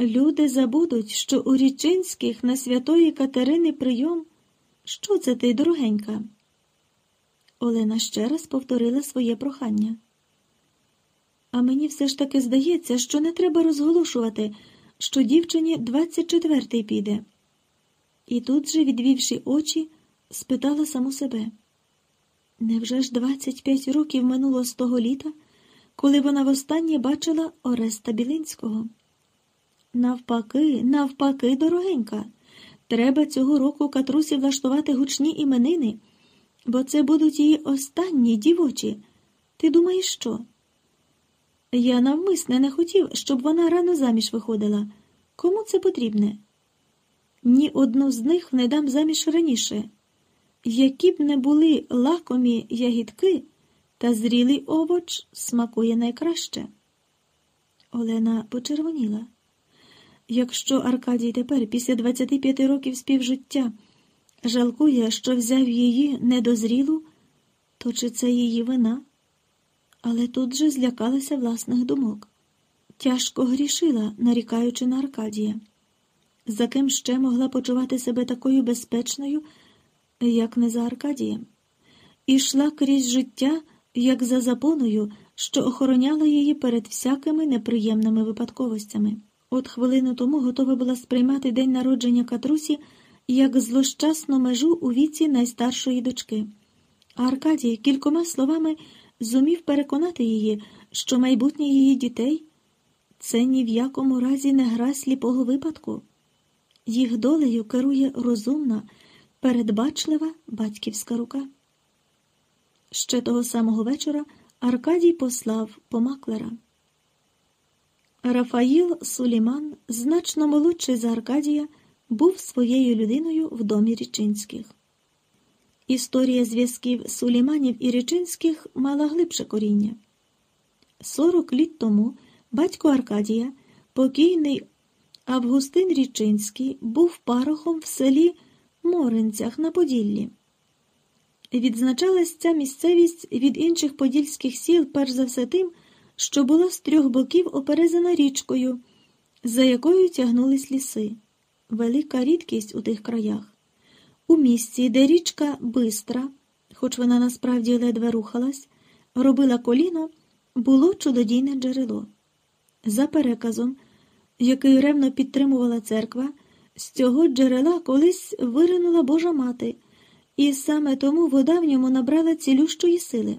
Люди забудуть, що у Річинських на святої Катерини прийом. Що це ти, дорогенька? Олена ще раз повторила своє прохання. А мені все ж таки здається, що не треба розголошувати, що дівчині двадцять четвертий піде. І тут же, відвівши очі, спитала саму себе. Невже ж двадцять п'ять років минуло з того літа, коли вона востаннє бачила Ореста Білинського? Навпаки, навпаки, дорогенька, треба цього року катрусі влаштувати гучні іменини, бо це будуть її останні дівочі. Ти думаєш, що? Я навмисне не хотів, щоб вона рано заміж виходила. Кому це потрібне? Ні одну з них не дам заміж раніше. Які б не були лакомі ягідки, та зрілий овоч смакує найкраще. Олена почервоніла. Якщо Аркадій тепер, після 25 років співжиття, жалкує, що взяв її недозрілу, то чи це її вина? Але тут же злякалася власних думок. Тяжко грішила, нарікаючи на Аркадія. За ким ще могла почувати себе такою безпечною, як не за Аркадієм, і йшла крізь життя, як за запоною, що охороняла її перед всякими неприємними випадковостями. От хвилину тому готова була сприймати день народження Катрусі як злощасну межу у віці найстаршої дочки. А Аркадій кількома словами зумів переконати її, що майбутнє її дітей це ні в якому разі не гра сліпого випадку. Їх долею керує розумна, передбачлива батьківська рука. Ще того самого вечора Аркадій послав по маклера. Рафаїл Суліман, значно молодший за Аркадія, був своєю людиною в домі Річинських. Історія зв'язків Суліманів і Річинських мала глибше коріння. Сорок літ тому батько Аркадія, покійний Августин Річинський, був парохом в селі Моринцях на Поділлі. Відзначалась ця місцевість від інших подільських сіл, перш за все тим, що була з трьох боків оперезана річкою, за якою тягнулись ліси. Велика рідкість у тих краях. У місці, де річка бистра, хоч вона насправді ледве рухалась, робила коліно, було чудодійне джерело. За переказом, який ревно підтримувала церква, з цього джерела колись виринула Божа мати, і саме тому вода в ньому набрала цілющої сили.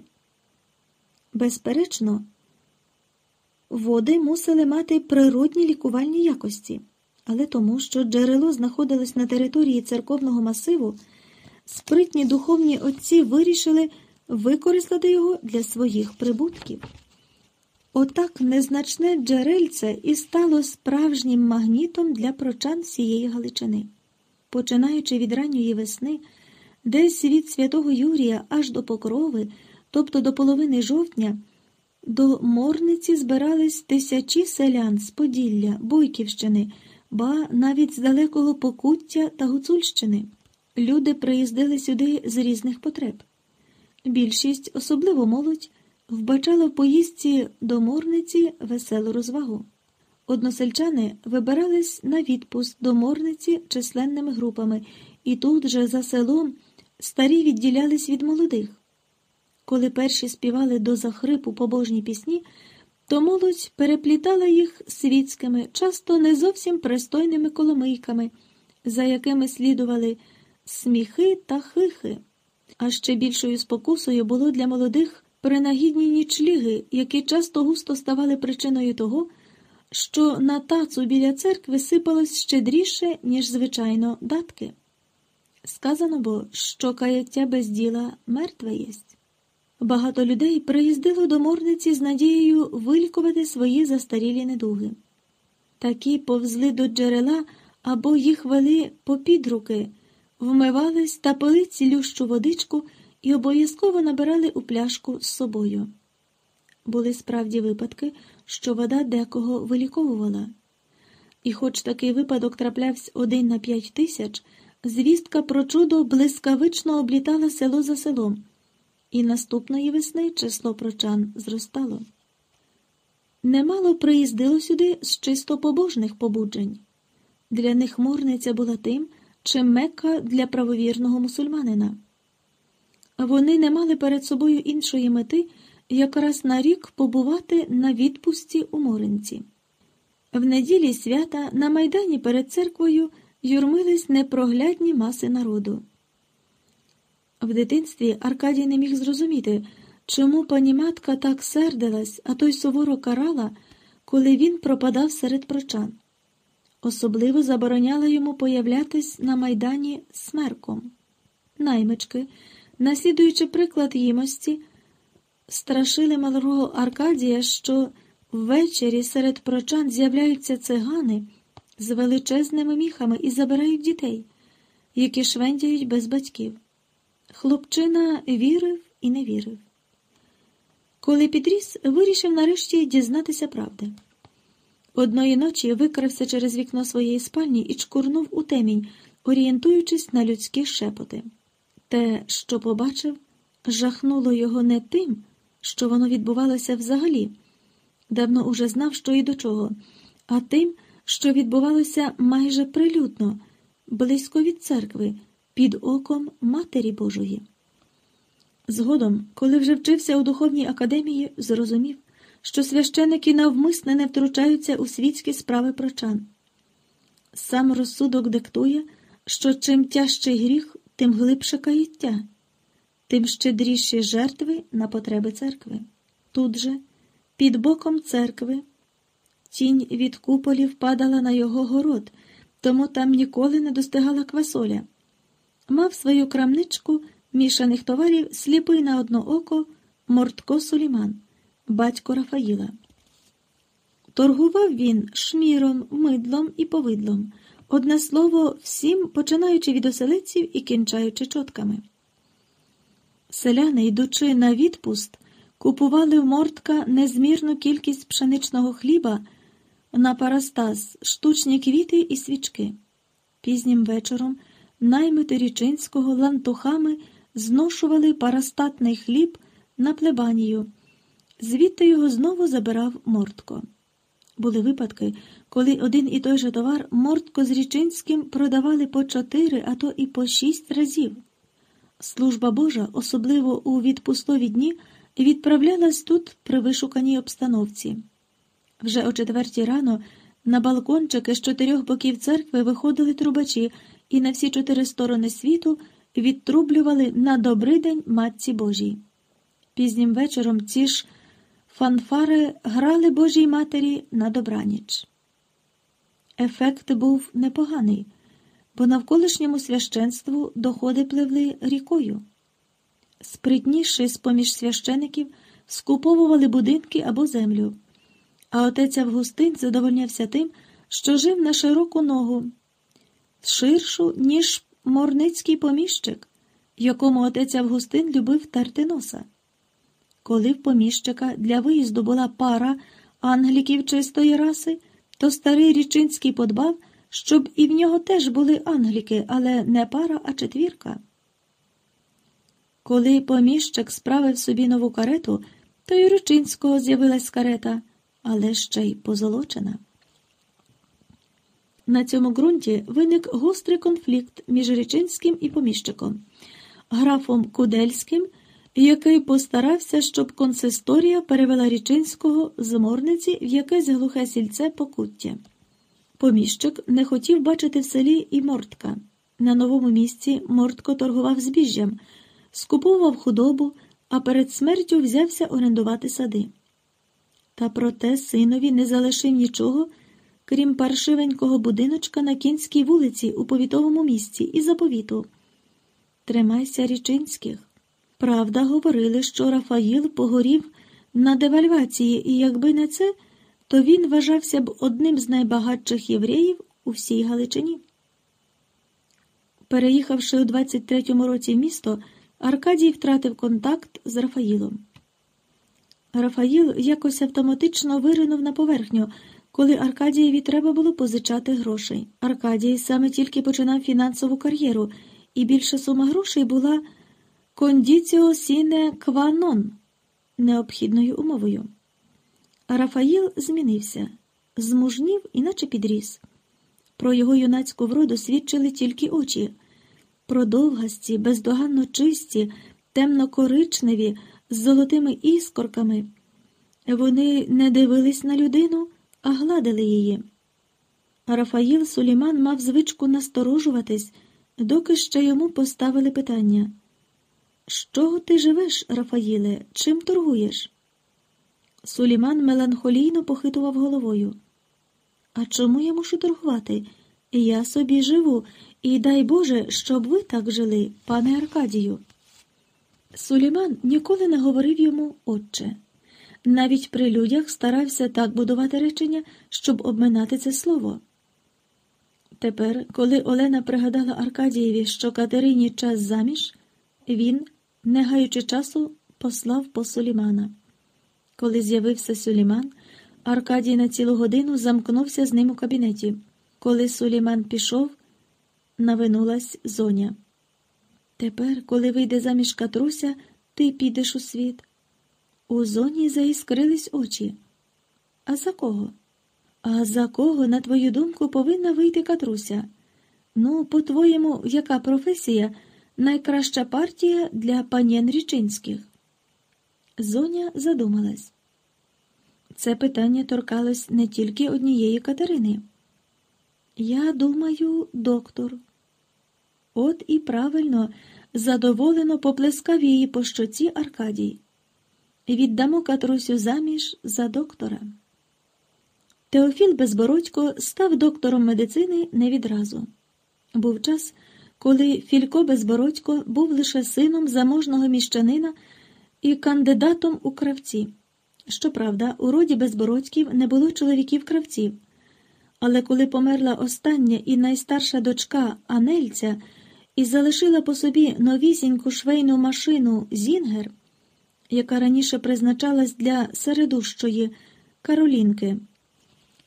Безперечно, води мусили мати природні лікувальні якості, але тому, що джерело знаходилось на території церковного масиву, спритні духовні отці вирішили використати його для своїх прибутків. Отак незначне джерельце і стало справжнім магнітом для прочан всієї Галичини. Починаючи від ранньої весни, десь від святого Юрія аж до Покрови, тобто до половини жовтня, до Морниці збирались тисячі селян з Поділля, Бойківщини, ба навіть з далекого Покуття та Гуцульщини. Люди приїздили сюди з різних потреб. Більшість, особливо молодь, вбачала в поїздці до Морниці веселу розвагу. Односельчани вибирались на відпуск до Морниці численними групами, і тут же за селом старі відділялись від молодих. Коли перші співали до захрипу побожні пісні, то молодь переплітала їх світськими, часто не зовсім пристойними коломийками, за якими слідували сміхи та хихи. А ще більшою спокусою було для молодих принагідні нічліги, які часто густо ставали причиною того, що на тацу біля церкви сипалось щедріше, ніж звичайно, датки. Сказано бо, що каяття без діла мертве єсть. Багато людей приїздило до морниці з надією вилікувати свої застарілі недуги. Такі повзли до джерела або їх вели попід руки, вмивались та пили цілющу водичку і обов'язково набирали у пляшку з собою. Були справді випадки, що вода декого виліковувала. І, хоч такий випадок траплявся один на п'ять тисяч, звістка про чудо блискавично облітала село за селом, і наступної весни число прочан зростало. немало приїздило сюди з чисто побожних побуджень. Для них мурниця була тим, чим Мекка для правовірного мусульманина. Вони не мали перед собою іншої мети, як раз на рік побувати на відпусті у Моринці. В неділі свята на майдані перед церквою юрмились непроглядні маси народу. В дитинстві Аркадій не міг зрозуміти, чому пані матка так сердилась, а той суворо карала, коли він пропадав серед прочан. Особливо забороняла йому появлятись на майдані смерком. Наймички, наслідуючи приклад їмості, страшили малого Аркадія, що ввечері серед прочан з'являються цигани з величезними міхами і забирають дітей, які швендяють без батьків. Хлопчина вірив і не вірив. Коли підріс, вирішив нарешті дізнатися правди. Одної ночі викрався через вікно своєї спальні і чкурнув у темінь, орієнтуючись на людські шепоти. Те, що побачив, жахнуло його не тим, що воно відбувалося взагалі. Давно уже знав, що і до чого, а тим, що відбувалося майже прилюдно, близько від церкви, під оком Матері Божої. Згодом, коли вже вчився у духовній академії, зрозумів, що священики навмисне не втручаються у світські справи прочан. Сам розсудок диктує, що чим тяжчий гріх, тим глибше каїття, тим щедріші жертви на потреби церкви. Тут же, під боком церкви, тінь від куполів падала на його город, тому там ніколи не достигала квасоля. Мав свою крамничку мішаних товарів сліпий на одно око Мортко Суліман, батько Рафаїла. Торгував він шміром, мидлом і повидлом, одне слово, всім, починаючи від оселедців і кінчаючи чотками. Селяни, йдучи на відпуст, купували в мортка незмірну кількість пшеничного хліба на парастас, штучні квіти і свічки. Пізнім вечором наймити Річинського лантухами зношували парастатний хліб на плебанію, звідти його знову забирав Мортко. Були випадки, коли один і той же товар Мортко з Річинським продавали по чотири, а то і по шість разів. Служба Божа, особливо у відпустові дні, відправлялась тут при вишуканій обстановці. Вже о четвертій рано на балкончики з чотирьох боків церкви виходили трубачі і на всі чотири сторони світу відтрублювали на добрий день Матці Божій. Пізнім вечором ці ж фанфари грали Божій Матері на добраніч. Ефект був непоганий, бо навколишньому священству доходи пливли рікою. Спритніші з поміж священиків скуповували будинки або землю, а отець Августин задовольнявся тим, що жив на широку ногу, ширшу, ніж морницький поміщик, якому отець Августин любив терти носа. Коли в поміщика для виїзду була пара англіків чистої раси, то старий Річинський подбав, щоб і в нього теж були англіки, але не пара, а четвірка. Коли поміщик справив собі нову карету, то й Річинського з'явилась карета, але ще й позолочена. На цьому ґрунті виник гострий конфлікт між Річинським і поміщиком, графом Кудельським, який постарався, щоб консисторія перевела Річинського з морниці в якесь глухе сільце покуття. Поміщик не хотів бачити в селі і мортка. На новому місці Мортко торгував збіжжям, скуповував худобу, а перед смертю взявся орендувати сади. Та проте синові не залишив нічого крім паршивенького будиночка на кінській вулиці у повітовому місці і заповіту. Тримайся річинських. Правда, говорили, що Рафаїл погорів на девальвації, і якби не це, то він вважався б одним з найбагатших євреїв у всій Галичині. Переїхавши у 23-му році місто, Аркадій втратив контакт з Рафаїлом. Рафаїл якось автоматично виринув на поверхню коли Аркадієві треба було позичати грошей. Аркадій саме тільки починав фінансову кар'єру, і більша сума грошей була кондіціо сіне кванон необхідною умовою. Рафаїл змінився, змужнів, іначе підріс. Про його юнацьку вроду свідчили тільки очі, продовгасті, бездоганно чисті, темно-коричневі, з золотими іскорками. Вони не дивились на людину, а гладили її. Рафаїл Суліман мав звичку насторожуватись, доки ще йому поставили питання. З чого ти живеш, Рафаїле? Чим торгуєш? Суліман меланхолійно похитував головою. А чому я мушу торгувати? Я собі живу, і дай Боже, щоб ви так жили, пане Аркадію. Суліман ніколи не говорив йому отче. Навіть при людях старався так будувати речення, щоб обминати це слово. Тепер, коли Олена пригадала Аркадієві, що Катерині час заміж, він, не гаючи часу, послав по Сулімана. Коли з'явився Суліман, Аркадій на цілу годину замкнувся з ним у кабінеті. Коли Суліман пішов, навинулась зоня. Тепер, коли вийде заміж Катруся, ти підеш у світ. У зоні заіскрились очі. А за кого? А за кого, на твою думку, повинна вийти Катруся? Ну, по-твоєму, яка професія найкраща партія для панєн Річинських? Зоня задумалась. Це питання торкалось не тільки однієї Катерини. Я думаю, доктор. От і правильно, задоволено поплескав її по щоці Аркадій. Віддамо Катрусю заміж за доктора. Теофіл Безбородько став доктором медицини не відразу. Був час, коли Філько Безбородько був лише сином заможного міщанина і кандидатом у кравці. Щоправда, у роді Безбородьків не було чоловіків-кравців. Але коли померла остання і найстарша дочка Анельця і залишила по собі новісіньку швейну машину Зінгер, яка раніше призначалась для середущої Каролінки,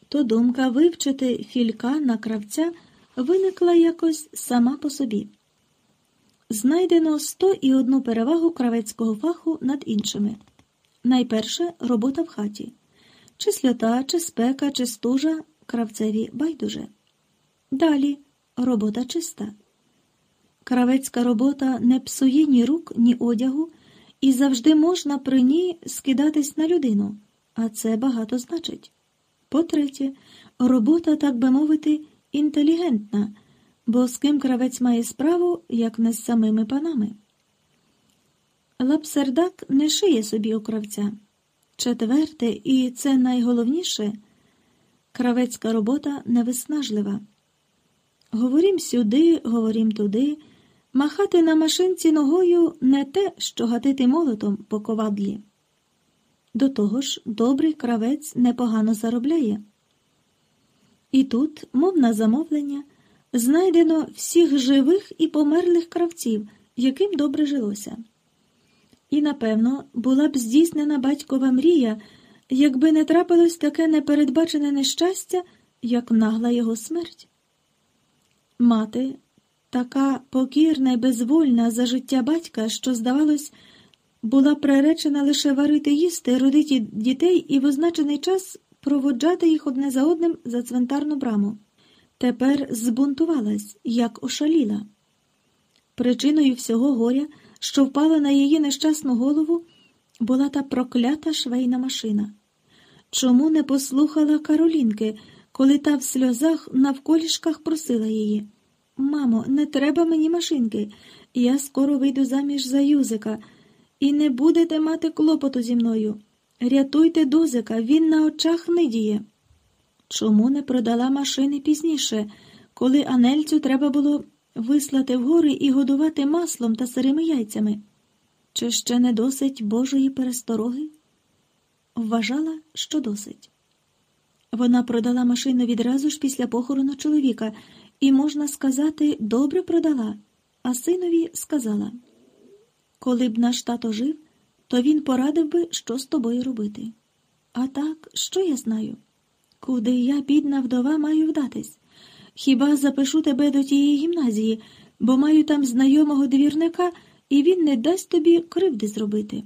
то думка вивчити філька на кравця виникла якось сама по собі. Знайдено 101 перевагу кравецького фаху над іншими. Найперше робота в хаті. Чи сльота, чи спека, чи стужа кравцеві байдуже. Далі робота чиста. Кравецька робота не псує ні рук, ні одягу, і завжди можна при ній скидатись на людину, а це багато значить. По-третє, робота, так би мовити, інтелігентна, бо з ким кравець має справу, як не з самими панами. Лапсердак не шиє собі у кравця. Четверте, і це найголовніше кравецька робота невиснажлива. Говорім сюди, говорім туди, махати на машинці ногою не те, що гатити молотом по ковадлі. До того ж, добрий кравець непогано заробляє. І тут, мов на замовлення, знайдено всіх живих і померлих кравців, яким добре жилося. І, напевно, була б здійснена батькова мрія, якби не трапилось таке непередбачене нещастя, як нагла його смерть. Мати, така покірна й безвольна за життя батька, що, здавалось, була приречена лише варити їсти, родити дітей і в означений час проводжати їх одне за одним за цвинтарну браму. Тепер збунтувалась, як ошаліла. Причиною всього горя що впала на її нещасну голову, була та проклята швейна машина. Чому не послухала Каролінки, коли та в сльозах навколішках просила її? Мамо, не треба мені машинки, я скоро вийду заміж за Юзика, і не будете мати клопоту зі мною. Рятуйте дозика, він на очах нидіє. Чому не продала машини пізніше, коли Анельцю треба було вислати в гори і годувати маслом та сирими яйцями? Чи ще не досить Божої перестороги? Вважала, що досить. Вона продала машину відразу ж після похорону чоловіка і, можна сказати, добре продала, а синові сказала коли б наш тато жив, то він порадив би, що з тобою робити. А так, що я знаю? Куди я, бідна вдова, маю вдатись? Хіба запишу тебе до тієї гімназії, бо маю там знайомого двірника, і він не дасть тобі кривди зробити.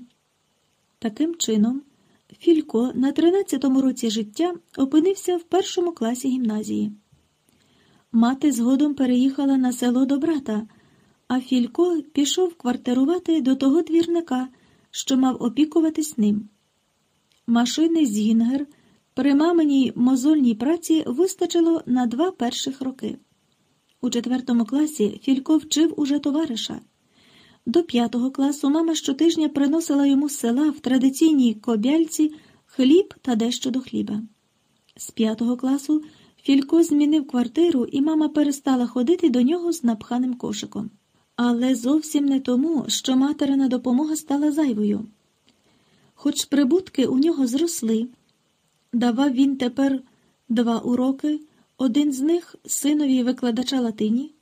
Таким чином, Філько на 13-му році життя опинився в першому класі гімназії. Мати згодом переїхала на село до брата, а Філько пішов квартирувати до того двірника, що мав опікуватись ним. Машини з Гінгер при маминій мозольній праці вистачило на два перших роки. У четвертому класі Філько вчив уже товариша. До п'ятого класу мама щотижня приносила йому з села в традиційній кобяльці хліб та дещо до хліба. З п'ятого класу Філько змінив квартиру, і мама перестала ходити до нього з напханим кошиком. Але зовсім не тому, що материна допомога стала зайвою. Хоч прибутки у нього зросли, давав він тепер два уроки, один з них синові викладача латині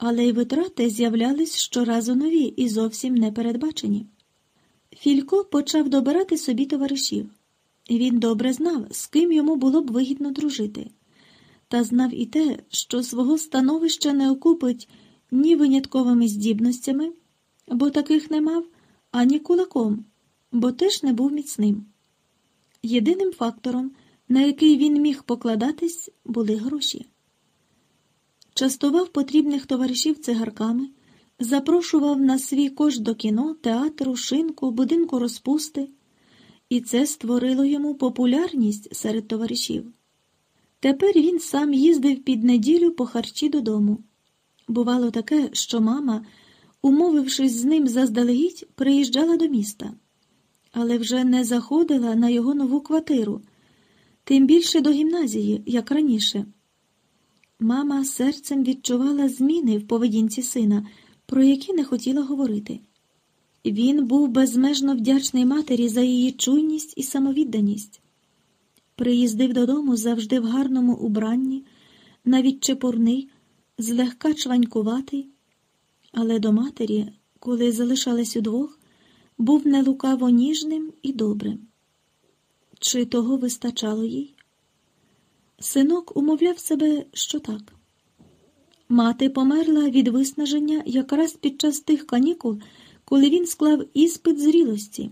але й витрати з'являлись щоразу нові і зовсім непередбачені. Філько почав добирати собі товаришів. Він добре знав, з ким йому було б вигідно дружити, та знав і те, що свого становища не окупить ні винятковими здібностями, бо таких не мав, ані кулаком, бо теж не був міцним. Єдиним фактором, на який він міг покладатись, були гроші частував потрібних товаришів цигарками, запрошував на свій кошт до кіно, театру, шинку, будинку розпусти, і це створило йому популярність серед товаришів. Тепер він сам їздив під неділю по харчі додому. Бувало таке, що мама, умовившись з ним заздалегідь, приїжджала до міста, але вже не заходила на його нову квартиру, тим більше до гімназії, як раніше. Мама серцем відчувала зміни в поведінці сина, про які не хотіла говорити. Він був безмежно вдячний матері за її чуйність і самовідданість. Приїздив додому завжди в гарному убранні, навіть чепурний, злегка чванькуватий, але до матері, коли залишались удвох, був нелукаво ніжним і добрим. Чи того вистачало їй? Синок умовляв себе, що так. Мати померла від виснаження якраз під час тих канікул, коли він склав іспит зрілості.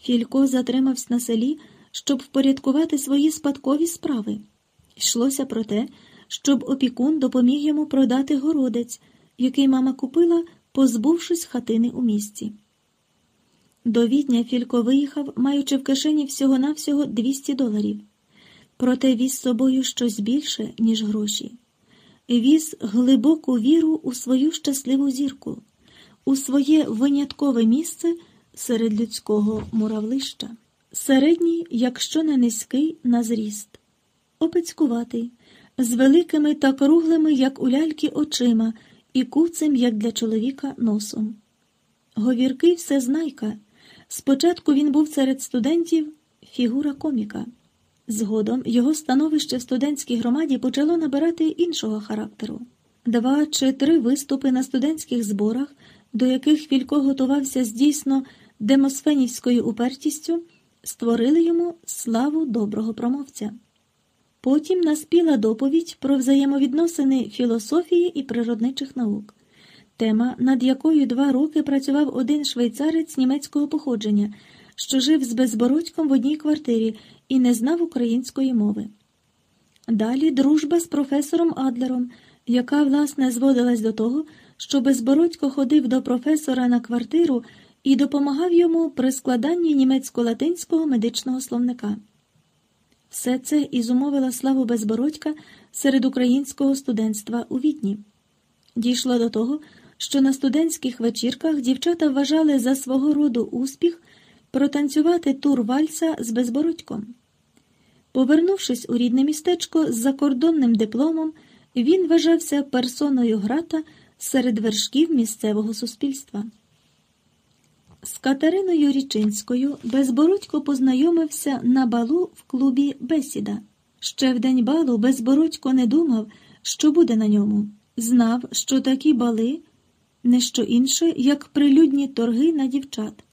Філько затримався на селі, щоб впорядкувати свої спадкові справи. Йшлося про те, щоб опікун допоміг йому продати городець, який мама купила, позбувшись хатини у місті. До відня Філько виїхав, маючи в кишені всього-навсього 200 доларів проте віз з собою щось більше, ніж гроші. Віз глибоку віру у свою щасливу зірку, у своє виняткове місце серед людського муравлища, середній, якщо не низький, на зріст, опецькуватий, з великими та круглими, як у ляльки, очима, і куцим, як для чоловіка, носом. Говіркий всезнайка. Спочатку він був серед студентів фігура коміка. Згодом його становище в студентській громаді почало набирати іншого характеру. Два чи три виступи на студентських зборах, до яких Філько готувався з дійсно демосфенівською упертістю, створили йому славу доброго промовця. Потім наспіла доповідь про взаємовідносини філософії і природничих наук, тема, над якою два роки працював один швейцарець німецького походження, що жив з безбородьком в одній квартирі і не знав української мови. Далі дружба з професором Адлером, яка, власне, зводилась до того, що Безбородько ходив до професора на квартиру і допомагав йому при складанні німецько-латинського медичного словника. Все це і зумовило славу Безбородька серед українського студентства у Відні. Дійшло до того, що на студентських вечірках дівчата вважали за свого роду успіх протанцювати тур вальса з безбородьком. Повернувшись у рідне містечко з закордонним дипломом, він вважався персоною грата серед вершків місцевого суспільства. З Катериною Річинською Безбородько познайомився на балу в клубі Бесіда. Ще в день балу Безбородько не думав, що буде на ньому. Знав, що такі бали не що інше, як прилюдні торги на дівчат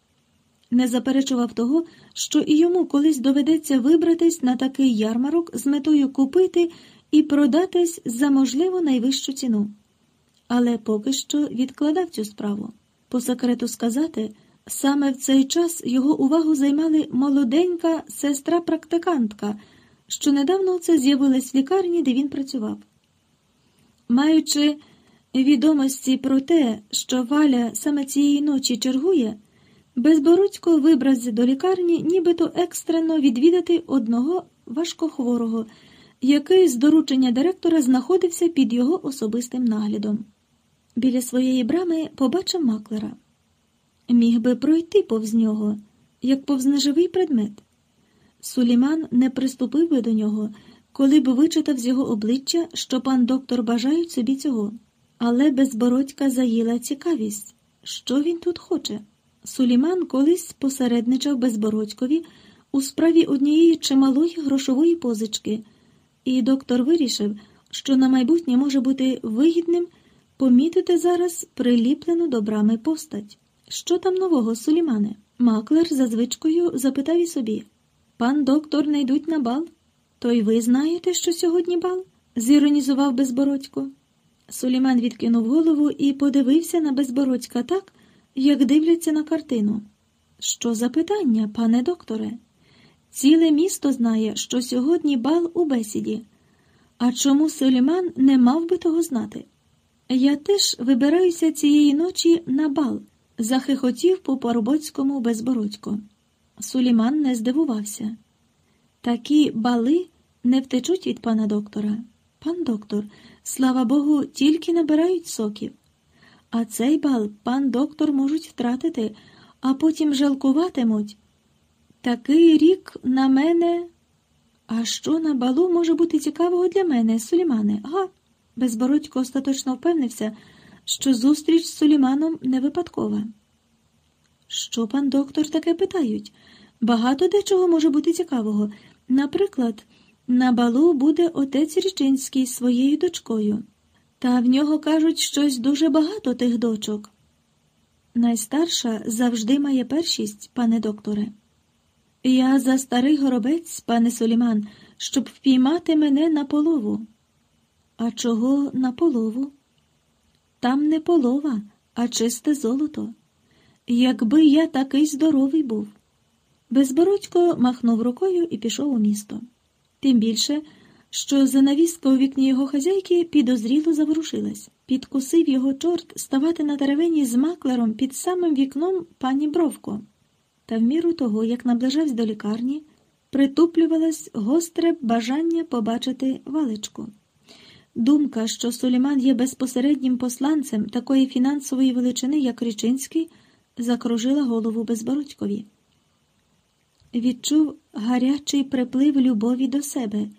не заперечував того, що і йому колись доведеться вибратись на такий ярмарок з метою купити і продатись за можливо найвищу ціну. Але поки що відкладав цю справу. По секрету сказати, Саме в цей час його увагу займали молоденька сестра-практикантка, що недавно це з'явилась в лікарні, де він працював. Маючи відомості про те, що Валя саме цієї ночі чергує, безбородько вибрався до лікарні, нібито екстрено відвідати одного важкохворого, який з доручення директора знаходився під його особистим наглядом. Біля своєї брами побачив маклера. Міг би пройти повз нього, як повз неживий предмет. Суліман не приступив би до нього, коли б вичитав з його обличчя, що пан доктор бажають собі цього. Але безбородька заїла цікавість. Що він тут хоче? Суліман колись посередничав безбородькові у справі однієї чималої грошової позички, і доктор вирішив, що на майбутнє може бути вигідним помітити зараз приліплену до брами постать. Що там нового, Сулімане? Маклер за звичкою запитав і собі Пан доктор не йдуть на бал? То й ви знаєте, що сьогодні бал? зіронізував безбородько. Суліман відкинув голову і подивився на безбородька так, як дивляться на картину. Що за питання, пане докторе? Ціле місто знає, що сьогодні бал у бесіді. А чому Суліман не мав би того знати? Я теж вибираюся цієї ночі на бал, захихотів по парубоцькому безбородько. Суліман не здивувався. Такі бали не втечуть від пана доктора. Пан доктор, слава Богу, тільки набирають соків. А цей бал пан доктор можуть втратити, а потім жалкуватимуть. Такий рік на мене. А що на балу може бути цікавого для мене, Сулімане? Ага. Безбородько остаточно впевнився, що зустріч з Суліманом не випадкова. Що пан доктор таке питають? Багато дечого може бути цікавого. Наприклад, на балу буде отець Річинський з своєю дочкою, та в нього кажуть щось дуже багато тих дочок. Найстарша завжди має першість, пане докторе. Я за старий горобець, пане Соліман, щоб впіймати мене на полову. А чого на полову? Там не полова, а чисте золото. Якби я такий здоровий був. Безбородько махнув рукою і пішов у місто. Тим більше, що занавіска у вікні його хазяйки підозріло заворушилась. Підкусив його чорт ставати на деревині з маклером під самим вікном пані Бровко. Та в міру того, як наближався до лікарні, притуплювалось гостре бажання побачити валечку. Думка, що Суліман є безпосереднім посланцем такої фінансової величини, як Річинський, закружила голову безбородькові. Відчув гарячий приплив любові до себе,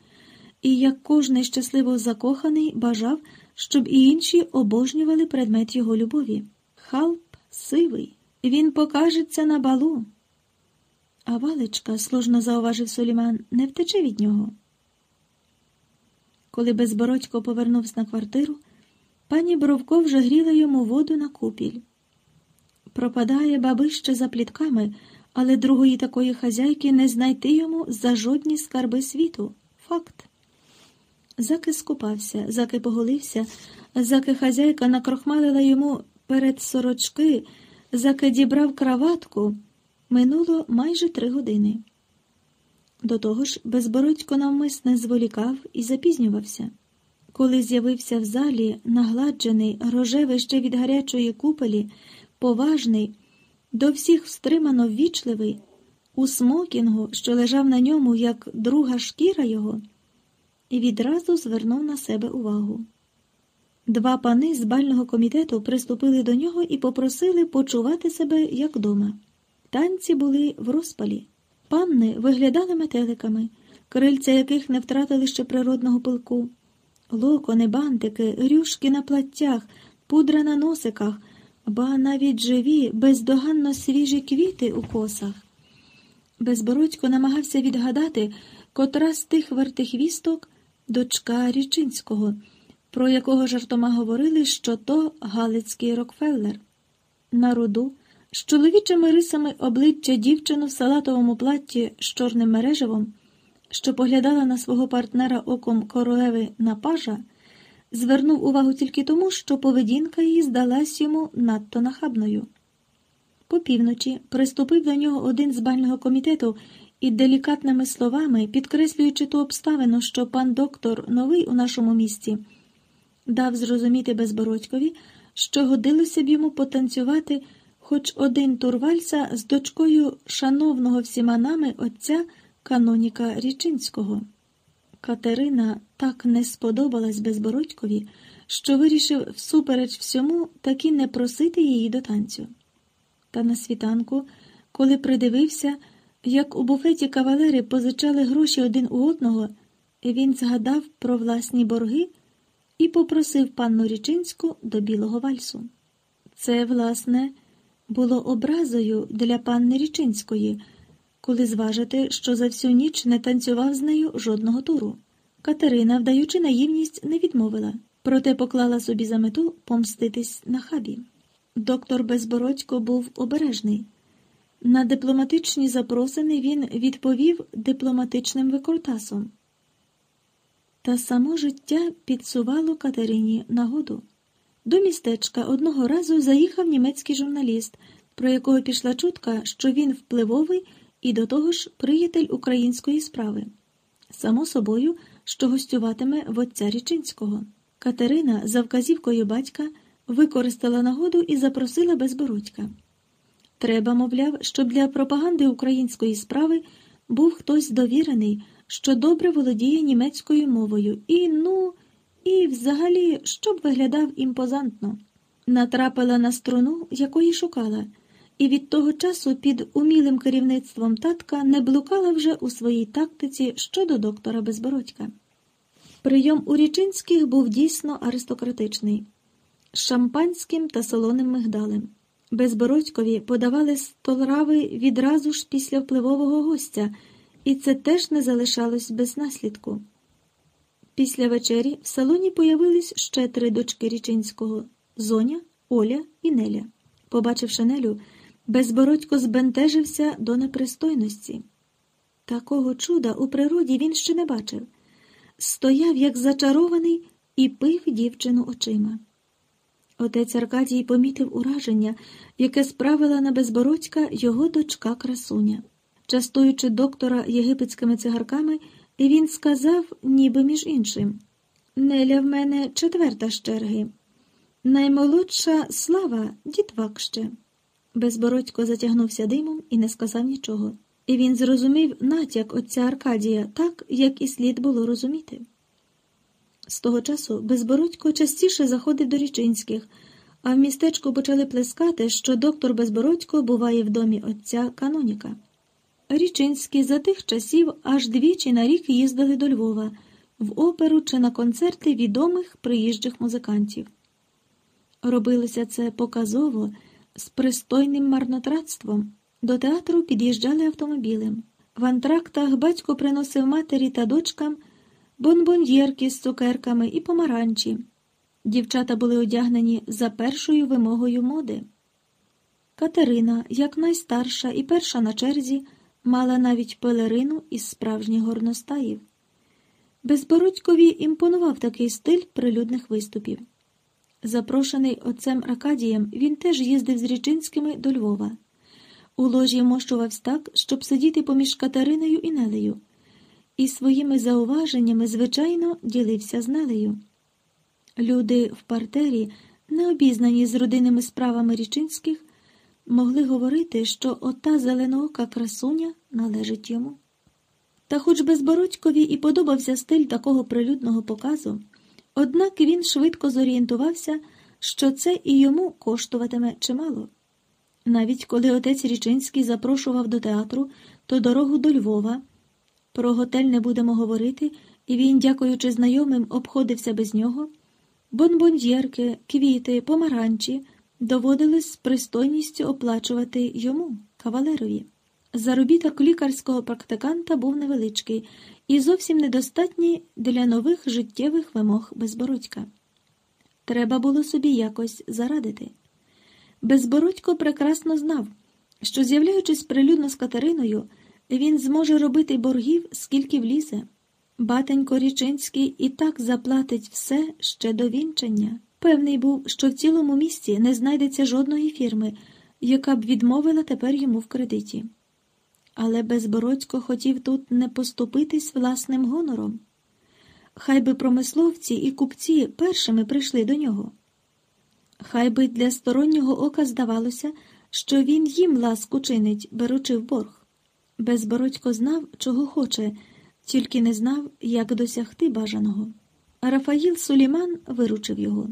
і, як кожний щасливо закоханий, бажав, щоб і інші обожнювали предмет його любові. Халп сивий, він покажеться на балу. А валечка, сложно зауважив Суліман, не втече від нього. Коли безбородько повернувся на квартиру, пані Бровко вже гріла йому воду на купіль. Пропадає бабище за плітками, але другої такої хазяйки не знайти йому за жодні скарби світу. Факт. Заки скупався, заки поголився, заки хазяйка накрохмалила йому перед сорочки, заки дібрав краватку, минуло майже три години. До того ж, безбородько навмисне зволікав і запізнювався. Коли з'явився в залі, нагладжений, рожевий ще від гарячої купелі, поважний, до всіх стримано ввічливий, у смокінгу, що лежав на ньому, як друга шкіра його, і відразу звернув на себе увагу. Два пани з бального комітету приступили до нього і попросили почувати себе як дома. Танці були в розпалі. Панни виглядали метеликами, крильця яких не втратили ще природного пилку, локони, бантики, рюшки на платтях, пудра на носиках, ба навіть живі, бездоганно свіжі квіти у косах. Безбородько намагався відгадати, котра з тих вертихвісток дочка Річинського, про якого жартома говорили, що то Галицький Рокфеллер. На руду з чоловічими рисами обличчя дівчину в салатовому платті з чорним мережевом, що поглядала на свого партнера оком королеви на пажа, звернув увагу тільки тому, що поведінка її здалась йому надто нахабною. По півночі приступив до нього один з бального комітету і делікатними словами, підкреслюючи ту обставину, що пан доктор новий у нашому місті, дав зрозуміти Безбородькові, що годилося б йому потанцювати хоч один тур вальса з дочкою шановного всіма нами отця каноніка Річинського. Катерина так не сподобалась Безбородькові, що вирішив всупереч всьому таки не просити її до танцю. Та на світанку, коли придивився, як у буфеті кавалери позичали гроші один у одного, він згадав про власні борги і попросив панну Річинську до білого вальсу. Це, власне, було образою для панни Річинської, коли зважити, що за всю ніч не танцював з нею жодного туру. Катерина, вдаючи наївність, не відмовила, проте поклала собі за мету помститись на хабі. Доктор Безбородько був обережний. На дипломатичні запросини він відповів дипломатичним викрутасом. Та само життя підсувало Катерині нагоду. До містечка одного разу заїхав німецький журналіст, про якого пішла чутка, що він впливовий і до того ж приятель української справи. Само собою, що гостюватиме в отця Річинського. Катерина, за вказівкою батька, використала нагоду і запросила Безбородька. Треба, мовляв, щоб для пропаганди української справи був хтось довірений, що добре володіє німецькою мовою, і, ну, і взагалі, щоб виглядав імпозантно. Натрапила на струну, якої шукала, і від того часу під умілим керівництвом татка не блукала вже у своїй тактиці щодо доктора Безбородька. Прийом у Річинських був дійсно аристократичний, з шампанським та солоним мигдалем. Безбородькові подавали столрави відразу ж після впливового гостя, і це теж не залишалось без наслідку. Після вечері в салоні появились ще три дочки Річинського Зоня, Оля і Неля. Побачивши Нелю, Безбородько збентежився до непристойності. Такого чуда у природі він ще не бачив. Стояв, як зачарований, і пив дівчину очима. Отець Аркадій помітив ураження, яке справила на безбородька його дочка красуня. Частуючи доктора єгипетськими цигарками, він сказав, ніби між іншим Неля в мене четверта з черги. Наймолодша слава дітвак ще. Безбородько затягнувся димом і не сказав нічого. І він зрозумів натяк отця Аркадія так, як і слід було розуміти. З того часу Безбородько частіше заходив до Річинських, а в містечку почали плескати, що доктор Безбородько буває в домі отця Каноніка. Річинські за тих часів аж двічі на рік їздили до Львова в оперу чи на концерти відомих приїжджих музикантів. Робилося це показово, з пристойним марнотратством. До театру під'їжджали автомобілем. В антрактах батько приносив матері та дочкам бонбоньєрки з цукерками і помаранчі. Дівчата були одягнені за першою вимогою моди. Катерина, як найстарша і перша на черзі, мала навіть пелерину із справжніх горностаїв. Безбородькові імпонував такий стиль прилюдних виступів. Запрошений отцем Аркадієм, він теж їздив з Річинськими до Львова. У ложі мощувався так, щоб сидіти поміж Катериною і Нелею, і своїми зауваженнями, звичайно, ділився з Нелею. Люди в партері, не обізнані з родинними справами Річинських, могли говорити, що ота зеленоока красуня належить йому. Та хоч безбородькові і подобався стиль такого прилюдного показу, однак він швидко зорієнтувався, що це і йому коштуватиме чимало. Навіть коли отець Річинський запрошував до театру, то дорогу до Львова. Про готель не будемо говорити, і він, дякуючи знайомим, обходився без нього. Бонбоньєрки, квіти, помаранчі доводилось з пристойністю оплачувати йому, кавалерові. Заробіток лікарського практиканта був невеличкий і зовсім недостатній для нових життєвих вимог безбородька. Треба було собі якось зарадити. Безбородько прекрасно знав, що, з'являючись прилюдно з Катериною, він зможе робити боргів, скільки влізе. Батенько Річинський і так заплатить все ще до вінчання. Певний був, що в цілому місті не знайдеться жодної фірми, яка б відмовила тепер йому в кредиті. Але Безбородько хотів тут не поступитись власним гонором. Хай би промисловці і купці першими прийшли до нього. Хай би для стороннього ока здавалося, що він їм ласку чинить, беручи в борг. Безбородько знав, чого хоче, тільки не знав, як досягти бажаного. Рафаїл Суліман виручив його.